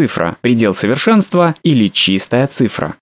цифра – предел совершенства или чистая цифра.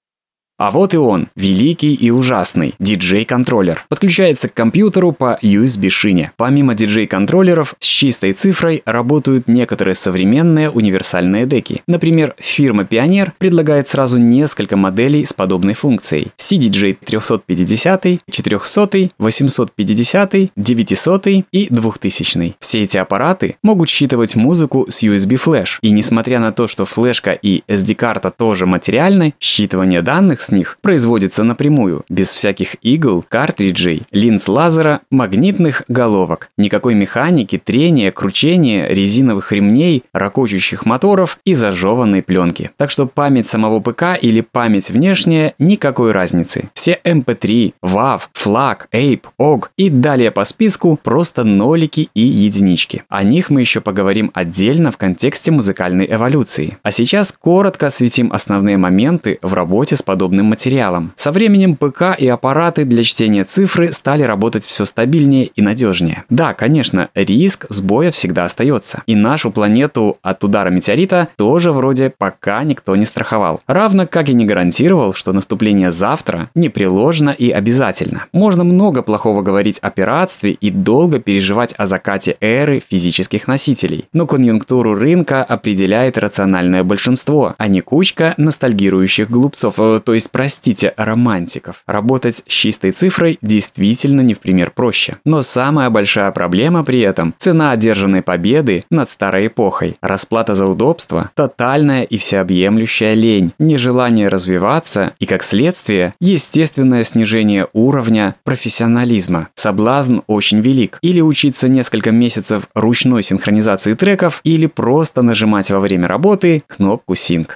А вот и он, великий и ужасный, диджей-контроллер. Подключается к компьютеру по USB-шине. Помимо диджей-контроллеров, с чистой цифрой работают некоторые современные универсальные деки. Например, фирма Pioneer предлагает сразу несколько моделей с подобной функцией. CDJ 350, 400, 850, 900 и 2000. Все эти аппараты могут считывать музыку с USB-флеш. И несмотря на то, что флешка и SD-карта тоже материальны, считывание данных с них производится напрямую, без всяких игл, картриджей, линз лазера, магнитных головок. Никакой механики, трения, кручения, резиновых ремней, ракочущих моторов и зажеванной пленки. Так что память самого ПК или память внешняя – никакой разницы. Все MP3, WAV, FLAC, APE, OG и далее по списку просто нолики и единички. О них мы еще поговорим отдельно в контексте музыкальной эволюции. А сейчас коротко осветим основные моменты в работе с подобным подобным материалом. Со временем ПК и аппараты для чтения цифры стали работать все стабильнее и надежнее. Да, конечно, риск сбоя всегда остается. И нашу планету от удара метеорита тоже вроде пока никто не страховал. Равно как и не гарантировал, что наступление завтра непреложно и обязательно. Можно много плохого говорить о пиратстве и долго переживать о закате эры физических носителей. Но конъюнктуру рынка определяет рациональное большинство, а не кучка ностальгирующих глупцов, э, то есть простите, романтиков. Работать с чистой цифрой действительно не в пример проще. Но самая большая проблема при этом – цена одержанной победы над старой эпохой. Расплата за удобство – тотальная и всеобъемлющая лень, нежелание развиваться и, как следствие, естественное снижение уровня профессионализма. Соблазн очень велик. Или учиться несколько месяцев ручной синхронизации треков, или просто нажимать во время работы кнопку Sync.